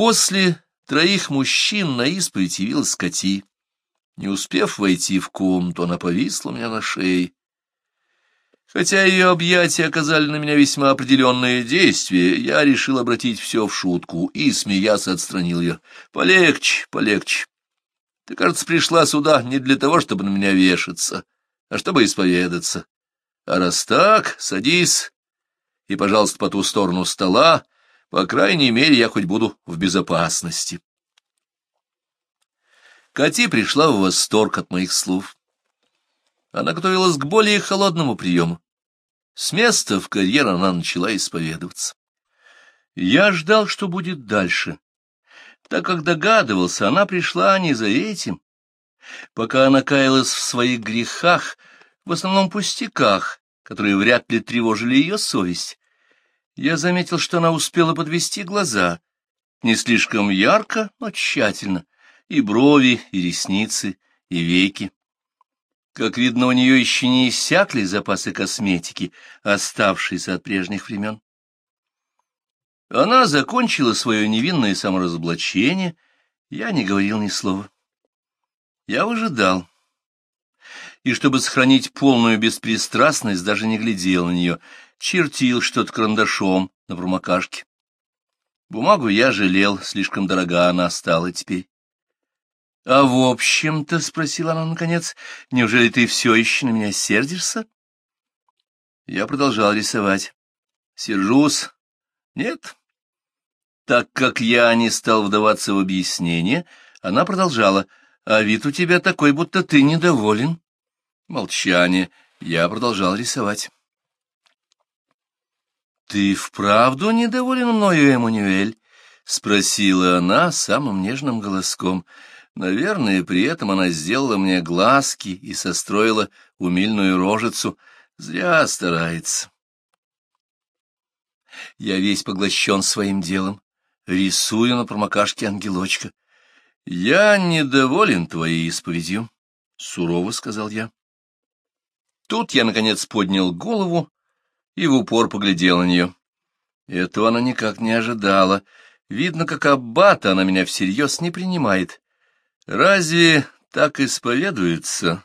После троих мужчин на исповедь явилась Кати. Не успев войти в комнату, она повисла меня на шее. Хотя ее объятия оказали на меня весьма определенные действия, я решил обратить все в шутку и, смеясь, отстранил ее. «Полегче, полегче. Ты, кажется, пришла сюда не для того, чтобы на меня вешаться, а чтобы исповедаться. А раз так, садись и, пожалуйста, по ту сторону стола, по крайней мере, я хоть буду в безопасности. Кати пришла в восторг от моих слов. Она готовилась к более холодному приему. С места в карьер она начала исповедоваться. Я ждал, что будет дальше, так как догадывался, она пришла не за этим. Пока она каялась в своих грехах, в основном пустяках, которые вряд ли тревожили ее совесть, я заметил, что она успела подвести глаза, не слишком ярко, но тщательно, и брови, и ресницы, и веки. Как видно, у нее еще не иссякли запасы косметики, оставшиеся от прежних времен. Она закончила свое невинное саморазоблачение, я не говорил ни слова. Я выжидал. И чтобы сохранить полную беспристрастность, даже не глядел на нее — чертил что-то карандашом на промокашке. Бумагу я жалел, слишком дорога она стала теперь. — А в общем-то, — спросила она наконец, — неужели ты все еще на меня сердишься? Я продолжал рисовать. — Сержусь? — Нет. Так как я не стал вдаваться в объяснение, она продолжала. — А вид у тебя такой, будто ты недоволен. Молчание. Я продолжал рисовать. «Ты вправду недоволен мною, Эммануэль?» — спросила она самым нежным голоском. Наверное, при этом она сделала мне глазки и состроила умильную рожицу. Зря старается. Я весь поглощен своим делом. Рисую на промокашке ангелочка. «Я недоволен твоей исповедью», — сурово сказал я. Тут я, наконец, поднял голову и в упор поглядел на нее. Этого она никак не ожидала. Видно, как аббата она меня всерьез не принимает. Разве так исповедуется?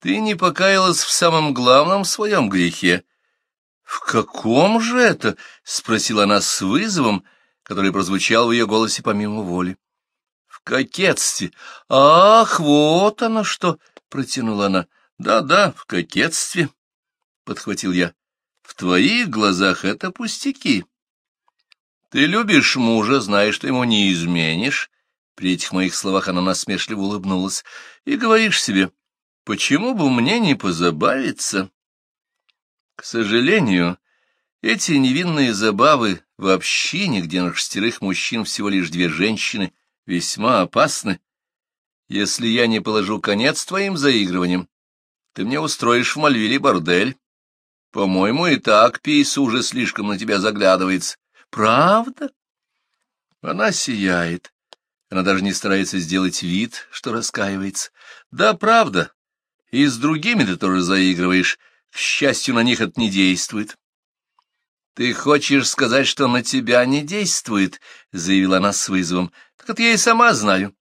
Ты не покаялась в самом главном своем грехе. — В каком же это? — спросила она с вызовом, который прозвучал в ее голосе помимо воли. — В кокетстве. — Ах, вот оно что! — протянула она. «Да, — Да-да, в кокетстве, — подхватил я. В твоих глазах это пустяки. Ты любишь мужа, знаешь, что ему не изменишь. При этих моих словах она насмешливо улыбнулась. И говоришь себе, почему бы мне не позабавиться? К сожалению, эти невинные забавы в общине, где на шестерых мужчин всего лишь две женщины, весьма опасны. Если я не положу конец твоим заигрываниям, ты мне устроишь в Мальвиле бордель, по-моему, и так Пейс уже слишком на тебя заглядывается. Правда? Она сияет. Она даже не старается сделать вид, что раскаивается. Да, правда. И с другими ты тоже заигрываешь. К счастью, на них это не действует. «Ты хочешь сказать, что на тебя не действует?» — заявила она с вызовом. «Так это я и сама знаю.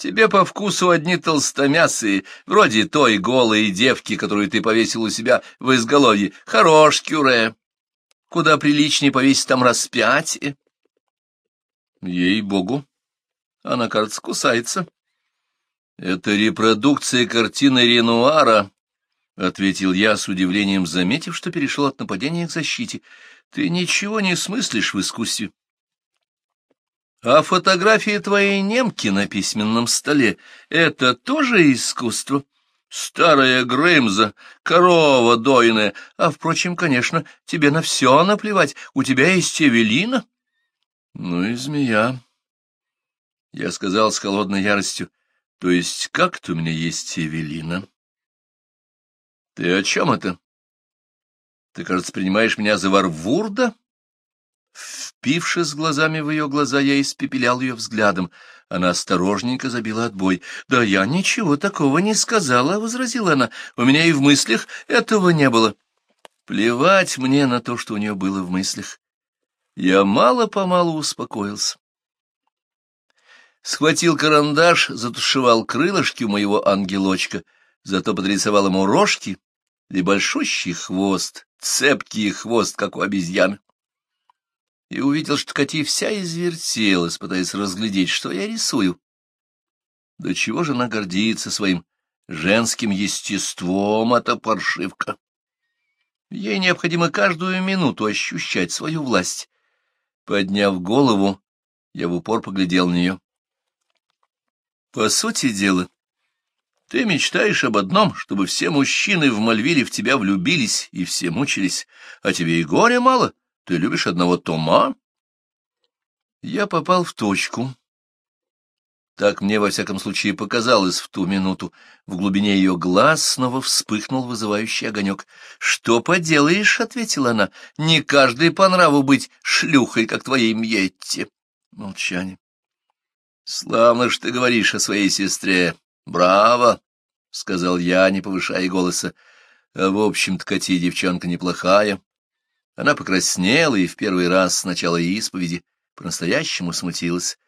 Тебе по вкусу одни толстомясые, вроде той голой девки, которую ты повесил у себя в изголовье. Хорош, кюре. Куда приличнее повесить там распятие. Э? Ей-богу, она, кажется, кусается. Это репродукция картины Ренуара, — ответил я с удивлением, заметив, что перешел от нападения к защите. Ты ничего не смыслишь в искусстве. А фотографии твоей немки на письменном столе — это тоже искусство? Старая Грымза, корова дойная. А, впрочем, конечно, тебе на все наплевать. У тебя есть Эвелина. Ну и змея. Я сказал с холодной яростью. То есть как-то у меня есть Эвелина. Ты о чем это? Ты, кажется, принимаешь меня за Варвурда? Впившись глазами в ее глаза, я испепелял ее взглядом. Она осторожненько забила отбой. «Да я ничего такого не сказала», — возразила она. «У меня и в мыслях этого не было». Плевать мне на то, что у нее было в мыслях. Я мало-помалу успокоился. Схватил карандаш, затушевал крылышки у моего ангелочка, зато подрисовал ему рожки и большущий хвост, цепкий хвост, как у обезьяны и увидел, что Кати вся извертелась, пытаясь разглядеть, что я рисую. До чего же она гордится своим женским естеством, эта паршивка? Ей необходимо каждую минуту ощущать свою власть. Подняв голову, я в упор поглядел на нее. По сути дела, ты мечтаешь об одном, чтобы все мужчины в Мальвиле в тебя влюбились и все мучились, а тебе и горя мало. Ты любишь одного Тома? Я попал в точку. Так мне, во всяком случае, показалось в ту минуту. В глубине ее глаз снова вспыхнул вызывающий огонек. «Что поделаешь?» — ответила она. «Не каждый по нраву быть шлюхой, как твоей Мьетте». Молчание. «Славно что ты говоришь о своей сестре. Браво!» — сказал я, не повышая голоса. «А, в общем-то, Кати девчонка неплохая. Она покраснела и в первый раз с начала исповеди по-настоящему смутилась.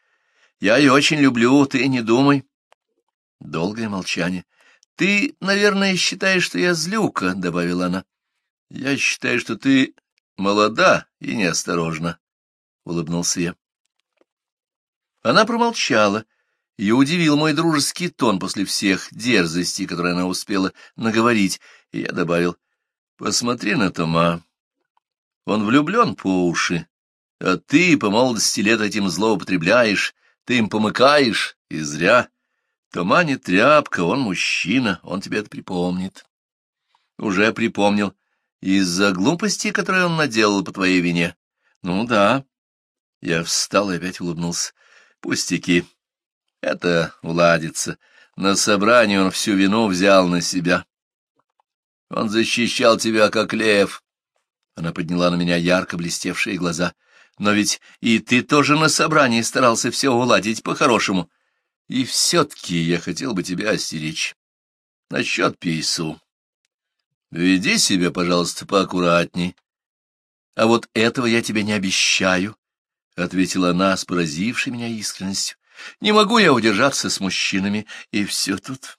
«Я ее очень люблю, ты не думай». Долгое молчание. «Ты, наверное, считаешь, что я злюка», — добавила она. «Я считаю, что ты молода и неосторожна», — улыбнулся я. Она промолчала. Ее удивил мой дружеский тон после всех дерзостей, которые она успела наговорить, и я добавил, «Посмотри на Тома, он влюблен по уши, а ты по молодости лет этим злоупотребляешь, ты им помыкаешь, и зря. Туманит тряпка, он мужчина, он тебе это припомнит. Уже припомнил. Из-за глупости, которую он наделал по твоей вине. Ну да. Я встал и опять улыбнулся. Пустяки. Это уладится. На собрании он всю вину взял на себя. Он защищал тебя, как лев. Она подняла на меня ярко блестевшие глаза. «Но ведь и ты тоже на собрании старался все уладить по-хорошему. И все-таки я хотел бы тебя остеречь. Насчет пису. Веди себя, пожалуйста, поаккуратней. А вот этого я тебе не обещаю», — ответила она с поразившей меня искренностью. «Не могу я удержаться с мужчинами, и все тут».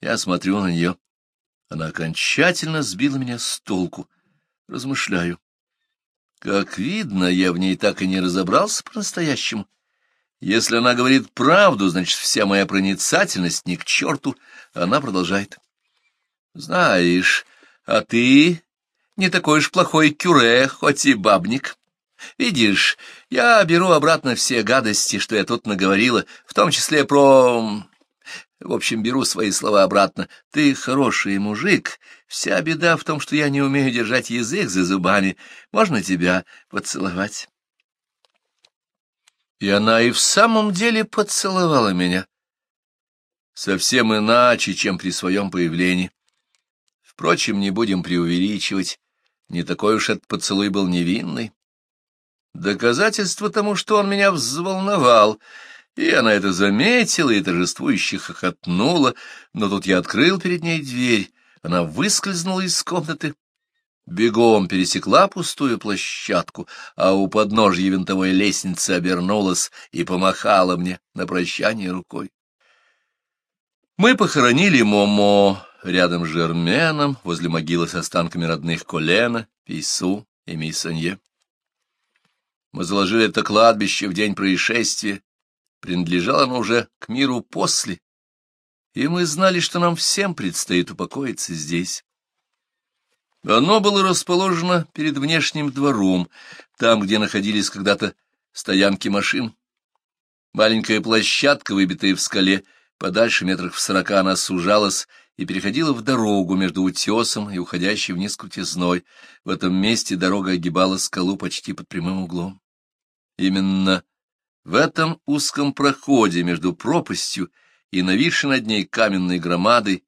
Я смотрю на нее. Она окончательно сбила меня с толку размышляю. Как видно, я в ней так и не разобрался по-настоящему. Если она говорит правду, значит, вся моя проницательность ни к черту. Она продолжает. Знаешь, а ты не такой уж плохой кюре, хоть и бабник. Видишь, я беру обратно все гадости, что я тут наговорила, в том числе про... В общем, беру свои слова обратно. Ты хороший мужик, Вся беда в том, что я не умею держать язык за зубами. Можно тебя поцеловать?» И она и в самом деле поцеловала меня. Совсем иначе, чем при своем появлении. Впрочем, не будем преувеличивать. Не такой уж этот поцелуй был невинный. Доказательство тому, что он меня взволновал. И она это заметила и торжествующе хохотнула, но тут я открыл перед ней дверь, она выскользнула из комнаты, бегом пересекла пустую площадку, а у подножья винтовой лестницы обернулась и помахала мне на прощание рукой. Мы похоронили Момо рядом с Жерменом, возле могилы с останками родных Колена, Пейсу и Мейсонье. Мы заложили это кладбище в день происшествия. Принадлежало оно уже к миру после, и мы знали, что нам всем предстоит упокоиться здесь. Оно было расположено перед внешним двором, там, где находились когда-то стоянки машин. Маленькая площадка, выбитая в скале, подальше метрах в сорока она сужалась и переходила в дорогу между утесом и уходящей вниз крутизной. В этом месте дорога огибала скалу почти под прямым углом. Именно в этом узком проходе между пропастью и нависшей над ней каменной громадой,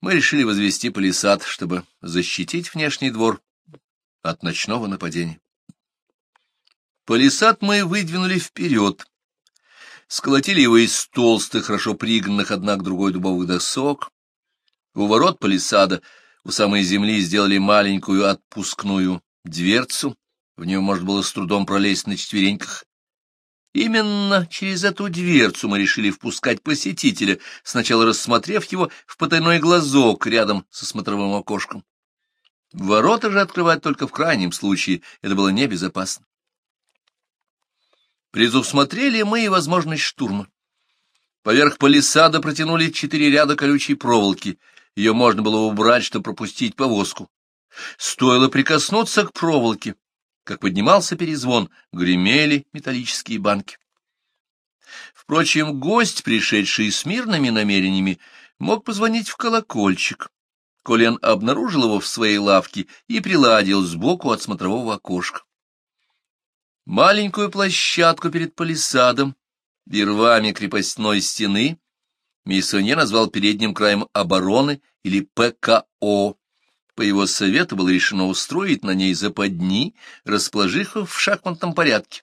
мы решили возвести палисад, чтобы защитить внешний двор от ночного нападения. Палисад мы выдвинули вперед, сколотили его из толстых, хорошо пригнанных одна к другой дубовых досок. У ворот палисада у самой земли сделали маленькую отпускную дверцу, в нее можно было с трудом пролезть на четвереньках, Именно через эту дверцу мы решили впускать посетителя, сначала рассмотрев его в потайной глазок рядом со смотровым окошком. Ворота же открывать только в крайнем случае, это было небезопасно. Предусмотрели мы и возможность штурма. Поверх палисада протянули четыре ряда колючей проволоки. Ее можно было убрать, чтобы пропустить повозку. Стоило прикоснуться к проволоке, как поднимался перезвон, гремели металлические банки. Впрочем, гость, пришедший с мирными намерениями, мог позвонить в колокольчик. Колен обнаружил его в своей лавке и приладил сбоку от смотрового окошка. Маленькую площадку перед палисадом вервами крепостной стены Миссонье назвал передним краем обороны или ПКО, по его совету было решено устроить на ней западни, расположив их в шахматном порядке.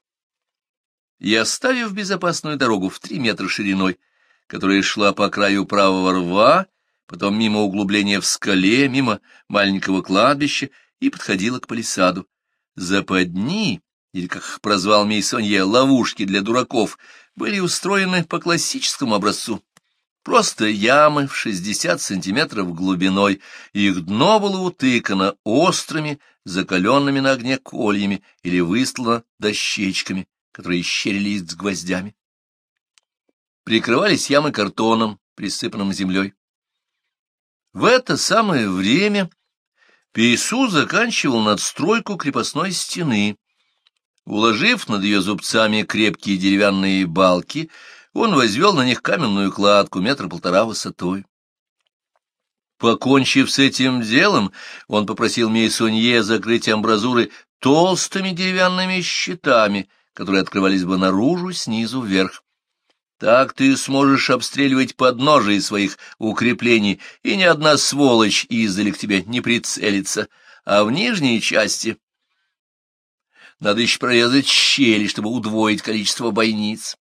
И оставив безопасную дорогу в три метра шириной, которая шла по краю правого рва, потом мимо углубления в скале, мимо маленького кладбища и подходила к палисаду. Западни, или, как прозвал Мейсонье, ловушки для дураков, были устроены по классическому образцу. Просто ямы в 60 сантиметров глубиной, их дно было утыкано острыми, закаленными на огне кольями или выстлано дощечками, которые щерились с гвоздями. Прикрывались ямы картоном, присыпанным землей. В это самое время Пейсу заканчивал надстройку крепостной стены. Уложив над ее зубцами крепкие деревянные балки, он возвел на них каменную кладку метра полтора высотой. Покончив с этим делом, он попросил Мейсонье закрыть амбразуры толстыми деревянными щитами, которые открывались бы наружу, снизу вверх. Так ты сможешь обстреливать подножие своих укреплений, и ни одна сволочь издали к тебе не прицелится. А в нижней части надо еще прорезать щели, чтобы удвоить количество бойниц.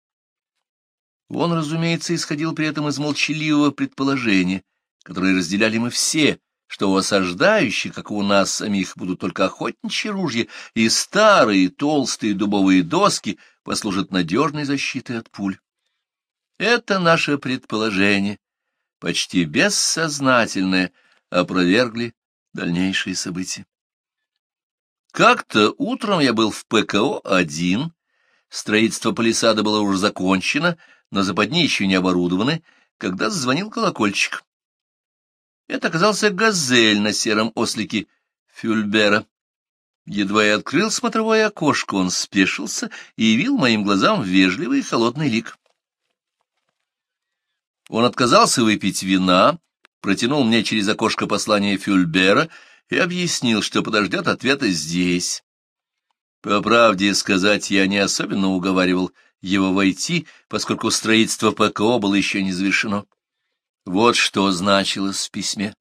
Он, разумеется, исходил при этом из молчаливого предположения, которое разделяли мы все, что у осаждающих, как у нас самих, будут только охотничьи ружья, и старые толстые дубовые доски послужат надежной защитой от пуль. Это наше предположение, почти бессознательное, опровергли дальнейшие события. Как-то утром я был в ПКО один, строительство палисада было уже закончено, но западни еще не оборудованы, когда зазвонил колокольчик. Это оказался газель на сером ослике Фюльбера. Едва я открыл смотровое окошко, он спешился и явил моим глазам вежливый и холодный лик. Он отказался выпить вина, протянул мне через окошко послание Фюльбера и объяснил, что подождет ответа здесь. По правде сказать, я не особенно уговаривал — его войти, поскольку строительство ПКО было еще не завершено. Вот что значилось в письме.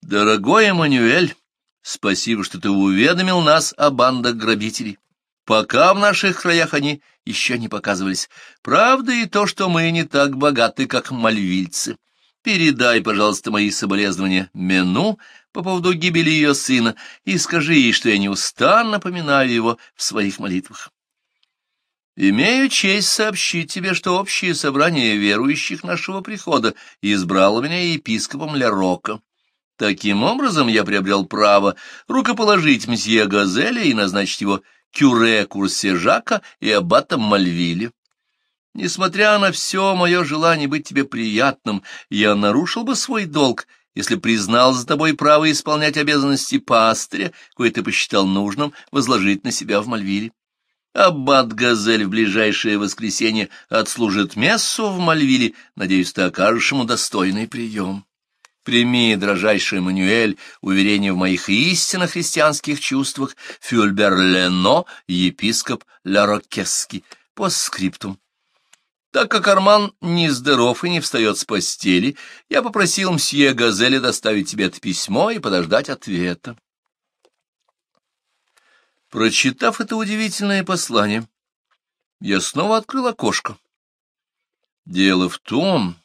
«Дорогой Эммануэль, спасибо, что ты уведомил нас о бандах грабителей. Пока в наших краях они еще не показывались. Правда и то, что мы не так богаты, как мальвильцы. Передай, пожалуйста, мои соболезнования Мену по поводу гибели ее сына и скажи ей, что я не неустанно поминаю его в своих молитвах. Имею честь сообщить тебе, что общее собрание верующих нашего прихода избрало меня епископом Ля Таким образом я приобрел право рукоположить мсье Газеля и назначить его кюре Курсежака и аббатом Мальвиле. Несмотря на все мое желание быть тебе приятным, я нарушил бы свой долг, если признал за тобой право исполнять обязанности пастыря, кое ты посчитал нужным возложить на себя в Мальвиле. Аббат Газель в ближайшее воскресенье отслужит мессу в Мальвиле. Надеюсь, ты окажешь ему достойный прием. Прими, дрожайший Мануэль, уверение в моих истинно христианских чувствах Фюльбер Лено, епископ Ларокесский, по скриптум. Так как Арман нездоров и не встает с постели, я попросил мсье Газеля доставить тебе это письмо и подождать ответа. Прочитав это удивительное послание, я снова открыл окошко. Дело в том,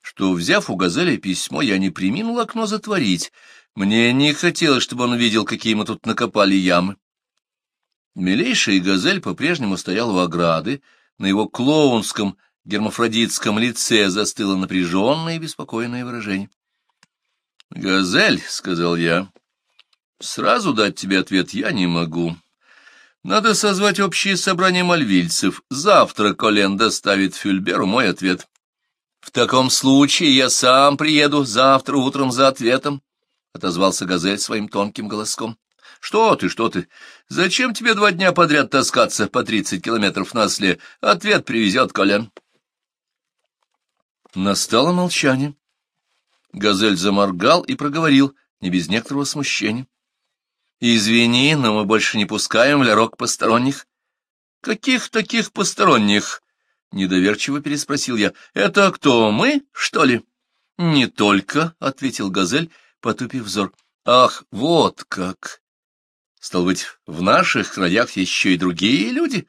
что, взяв у газели письмо, я не приминул окно затворить. Мне не хотелось, чтобы он видел, какие мы тут накопали ямы. Милейший Газель по-прежнему стоял у ограды, на его клоунском гермафродитском лице застыло напряженное и беспокойное выражение. «Газель», — сказал я, — Сразу дать тебе ответ я не могу. Надо созвать общее собрание мальвильцев. Завтра Колен доставит Фюльберу мой ответ. В таком случае я сам приеду завтра утром за ответом, — отозвался Газель своим тонким голоском. Что ты, что ты? Зачем тебе два дня подряд таскаться по тридцать километров на осле? Ответ привезет Колен. Настало молчание. Газель заморгал и проговорил, не без некоторого смущения. «Извини, но мы больше не пускаем в лярок посторонних». «Каких таких посторонних?» — недоверчиво переспросил я. «Это кто, мы, что ли?» «Не только», — ответил Газель, потупив взор. «Ах, вот как!» «Стал быть, в наших краях еще и другие люди?»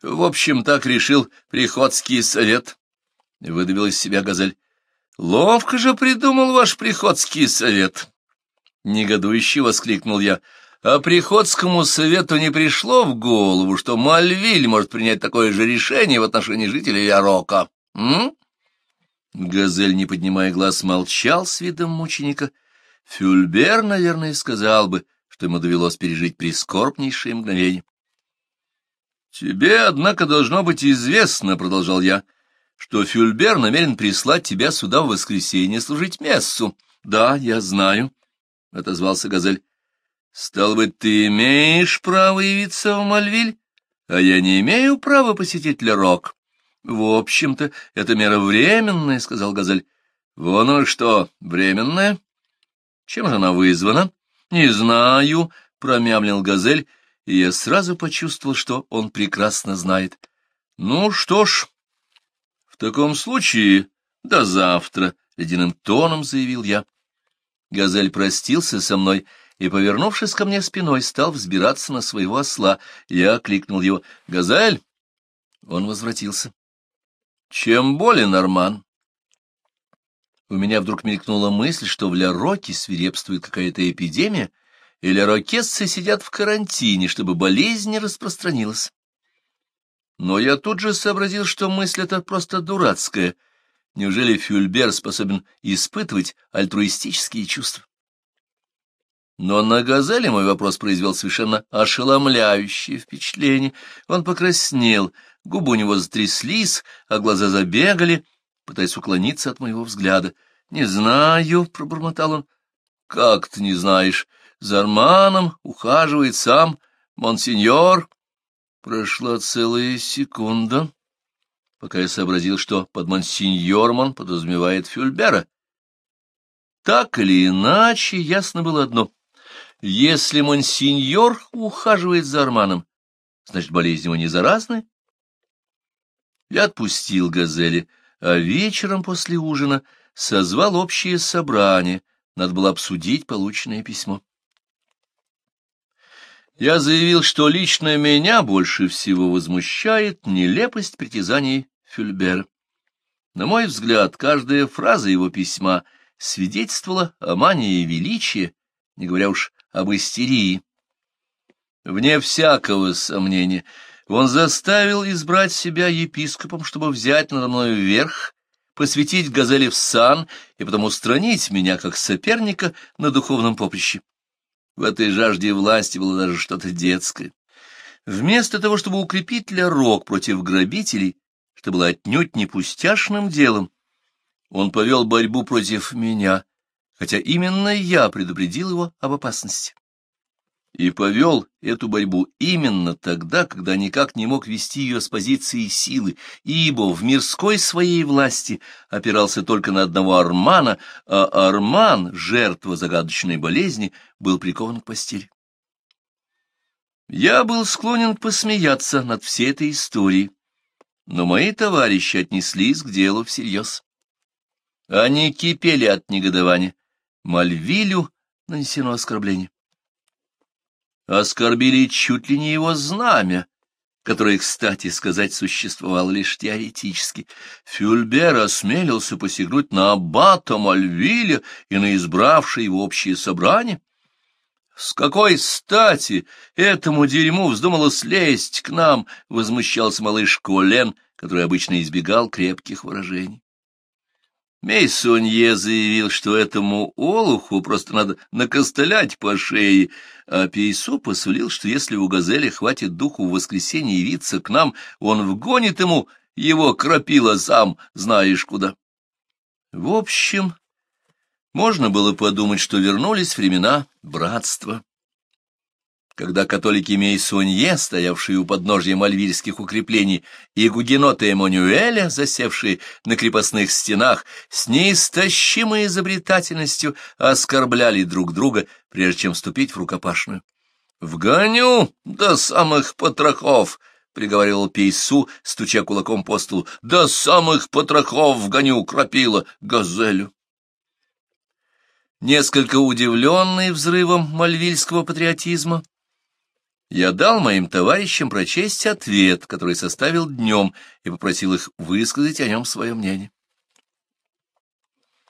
«В общем, так решил Приходский совет», — выдавил из себя Газель. «Ловко же придумал ваш Приходский совет!» Негодующе воскликнул я. А Приходскому совету не пришло в голову, что Мальвиль может принять такое же решение в отношении жителей Ярока. М? Газель, не поднимая глаз, молчал с видом мученика. Фюльбер, наверное, сказал бы, что ему довелось пережить прискорбнейшие мгновения. «Тебе, однако, должно быть известно, — продолжал я, — что Фюльбер намерен прислать тебя сюда в воскресенье служить мессу. Да, я знаю, — отозвался Газель. Стал бы ты имеешь право явиться в Мальвиль, а я не имею права посетить Лерок. В общем-то, это мера временная, — сказал Газель. Вон оно что, временная? Чем же она вызвана? Не знаю, — промямлил Газель, и я сразу почувствовал, что он прекрасно знает. Ну что ж, в таком случае до завтра, — ледяным тоном заявил я. Газель простился со мной и, повернувшись ко мне спиной, стал взбираться на своего осла. Я окликнул его «Газель!» Он возвратился. «Чем болен, Арман?» У меня вдруг мелькнула мысль, что в Ля-Роке свирепствует какая-то эпидемия, и ля сидят в карантине, чтобы болезнь не распространилась. Но я тут же сообразил, что мысль эта просто дурацкая. Неужели Фюльбер способен испытывать альтруистические чувства? Но на «Газели» мой вопрос произвел совершенно ошеломляющее впечатление. Он покраснел, губы у него затряслись, а глаза забегали, пытаясь уклониться от моего взгляда. «Не знаю», — пробормотал он. «Как ты не знаешь? Зарманом ухаживает сам монсеньор». Прошла целая секунда, пока я сообразил, что под монсеньором он подразумевает Фюльбера. Так или иначе, ясно было одно — если монсеньор ухаживает за Арманом, значит, болезнь его не заразная? Я отпустил газели, а вечером после ужина созвал общее собрание. Надо было обсудить полученное письмо. Я заявил, что лично меня больше всего возмущает нелепость притязаний Фюльбера. На мой взгляд, каждая фраза его письма свидетельствовала о мании величия, не говоря уж об истерии. Вне всякого сомнения, он заставил избрать себя епископом, чтобы взять надо мною верх, посвятить газели в сан и потом устранить меня как соперника на духовном поприще. В этой жажде власти было даже что-то детское. Вместо того, чтобы укрепить Лярок против грабителей, что было отнюдь не пустяшным делом, он повел борьбу против меня, хотя именно я предупредил его об опасности. И повел эту борьбу именно тогда, когда никак не мог вести ее с позиции силы, ибо в мирской своей власти опирался только на одного Армана, а Арман, жертва загадочной болезни, был прикован к постели. Я был склонен посмеяться над всей этой историей, но мои товарищи отнеслись к делу всерьез. Они кипели от негодования Мальвилю нанесено оскорбление. Оскорбили чуть ли не его знамя, которое, кстати сказать, существовало лишь теоретически. Фюльбер осмелился посягнуть на аббата Мальвиля и на избравшее его общее собрание. «С какой стати этому дерьму вздумало слезть к нам?» — возмущался малыш Колен, который обычно избегал крепких выражений. Мейсунье заявил, что этому олуху просто надо накостылять по шее, а Пейсо посулил, что если у газели хватит духу в воскресенье явиться к нам, он вгонит ему его крапила сам знаешь куда. В общем, можно было подумать, что вернулись времена братства когда католики Мейсунье, стоявшие у подножья мальвильских укреплений, и гугеноты Эммануэля, засевшие на крепостных стенах, с неистощимой изобретательностью оскорбляли друг друга, прежде чем вступить в рукопашную. «Вгоню до самых потрохов!» — приговаривал Пейсу, стуча кулаком по столу. «До самых потрохов вгоню крапила газелю!» Несколько удивленный взрывом мальвильского патриотизма, я дал моим товарищам прочесть ответ, который составил днем, и попросил их высказать о нем свое мнение.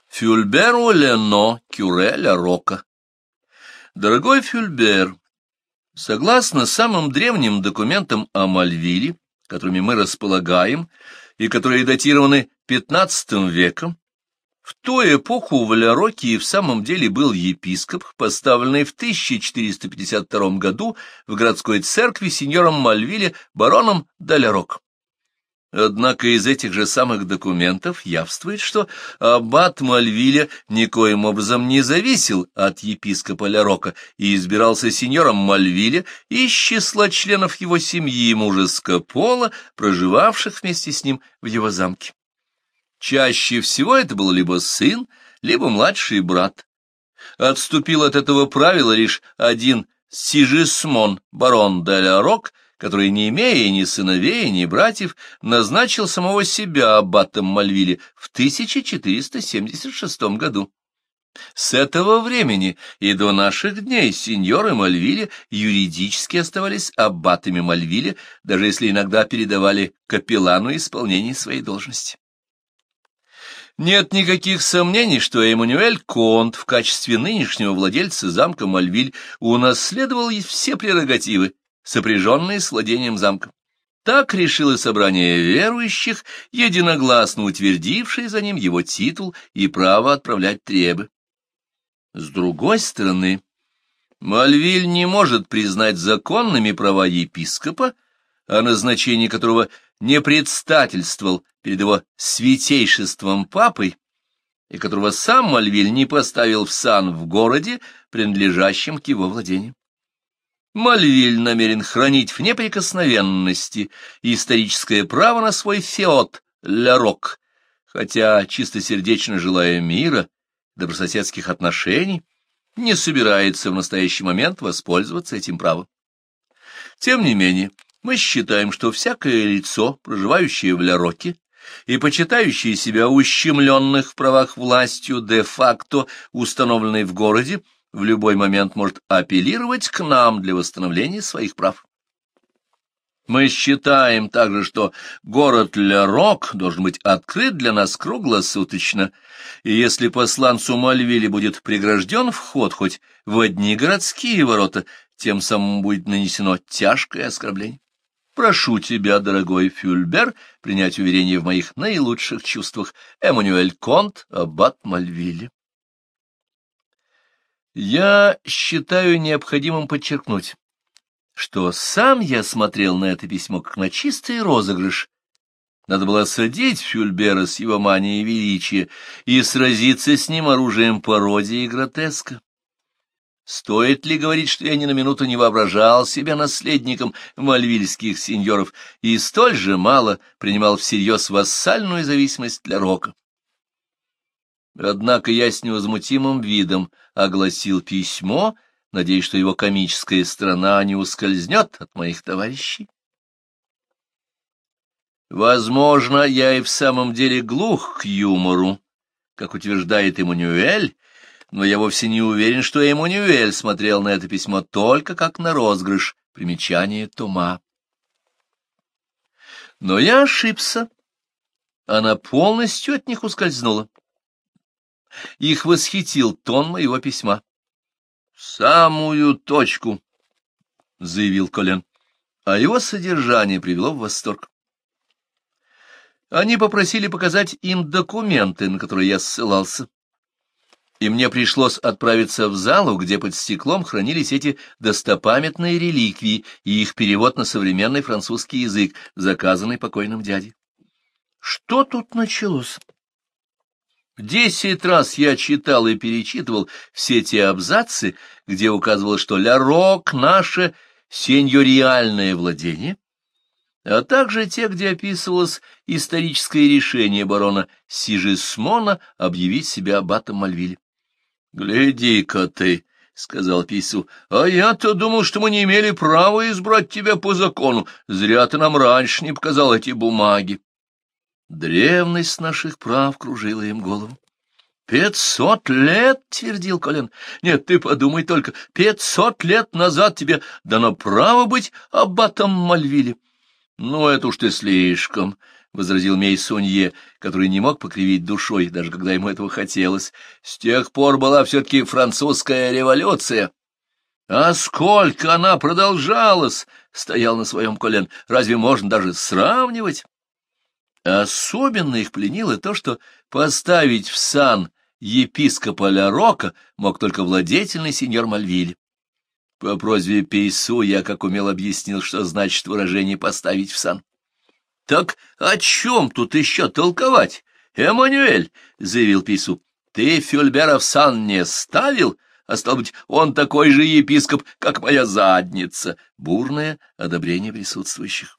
Фюльберу Лено, Кюре Ля Рока. Дорогой Фюльбер, согласно самым древним документам о Мальвиле, которыми мы располагаем и которые датированы XV веком, в ту эпоху в Валерокии в самом деле был епископ, поставленный в 1452 году в городской церкви сеньором Мальвиле бароном Далярок. Однако из этих же самых документов явствует, что аббат Мальвиля никоим образом не зависел от епископа Лярока и избирался сеньором Мальвиля из числа членов его семьи мужеского пола, проживавших вместе с ним в его замке. Чаще всего это был либо сын, либо младший брат. Отступил от этого правила лишь один Сижисмон, барон де Рок, который, не имея ни сыновей, ни братьев, назначил самого себя аббатом Мальвиле в 1476 году. С этого времени и до наших дней сеньоры Мальвиле юридически оставались аббатами Мальвиле, даже если иногда передавали капеллану исполнение своей должности. Нет никаких сомнений, что Эммануэль Конт в качестве нынешнего владельца замка Мальвиль унаследовал все прерогативы, сопряженные с владением замком. Так решило собрание верующих, единогласно утвердившее за ним его титул и право отправлять требы. С другой стороны, Мальвиль не может признать законными права епископа, о назначении которого – не предстательствовал перед его святейшеством папой, и которого сам Мальвиль не поставил в сан в городе, принадлежащем к его владениям. Мальвиль намерен хранить в неприкосновенности историческое право на свой феод Лярок, хотя, чистосердечно желая мира, добрососедских отношений, не собирается в настоящий момент воспользоваться этим правом. Тем не менее, мы считаем, что всякое лицо, проживающее в Лероке и почитающее себя ущемленных в правах властью де-факто, установленной в городе, в любой момент может апеллировать к нам для восстановления своих прав. Мы считаем также, что город Лерок должен быть открыт для нас круглосуточно, и если посланцу Мальвили будет прегражден вход хоть в одни городские ворота, тем самым будет нанесено тяжкое оскорбление. Прошу тебя, дорогой Фюльбер, принять уверение в моих наилучших чувствах. Эммануэль Конт, аббат Мальвилли. Я считаю необходимым подчеркнуть, что сам я смотрел на это письмо как на чистый розыгрыш. Надо было садить Фюльбера с его манией величия и сразиться с ним оружием пародии и гротеска. Стоит ли говорить, что я ни на минуту не воображал себя наследником мальвильских сеньоров и столь же мало принимал всерьез вассальную зависимость для Рока? Однако я с невозмутимым видом огласил письмо, надеясь, что его комическая страна не ускользнет от моих товарищей. Возможно, я и в самом деле глух к юмору, как утверждает Эммануэль, но я вовсе не уверен, что Эммануэль смотрел на это письмо только как на розыгрыш, примечание Тома. Но я ошибся. Она полностью от них ускользнула. Их восхитил тон моего письма. — Самую точку, — заявил Колен, а его содержание привело в восторг. Они попросили показать им документы, на которые я ссылался и мне пришлось отправиться в залу, где под стеклом хранились эти достопамятные реликвии и их перевод на современный французский язык, заказанный покойным дяде. Что тут началось? Десять раз я читал и перечитывал все те абзацы, где указывалось, что Ля-Рок — наше сеньориальное владение, а также те, где описывалось историческое решение барона Сижесмона объявить себя аббатом Мальвиль. Гляди-ка ты, — сказал Пису, — а я-то думал, что мы не имели права избрать тебя по закону. Зря ты нам раньше не показал эти бумаги. Древность наших прав кружила им голову. «Пятьсот лет!» — твердил Колен. «Нет, ты подумай только, пятьсот лет назад тебе дано право быть аббатом Мальвили». «Ну, это уж ты слишком», — возразил Мейсонье, который не мог покривить душой, даже когда ему этого хотелось. — С тех пор была все-таки французская революция. — А сколько она продолжалась! — стоял на своем колен. — Разве можно даже сравнивать? Особенно их пленило то, что поставить в сан епископа Ля Рока мог только владетельный сеньор Мальвиль. По просьбе Пейсу я, как умел, объяснил, что значит выражение «поставить в сан». Так о чем тут еще толковать? Эммануэль, — заявил Пису, — ты Фюльбера сан не ставил? А стал быть, он такой же епископ, как моя задница. Бурное одобрение присутствующих.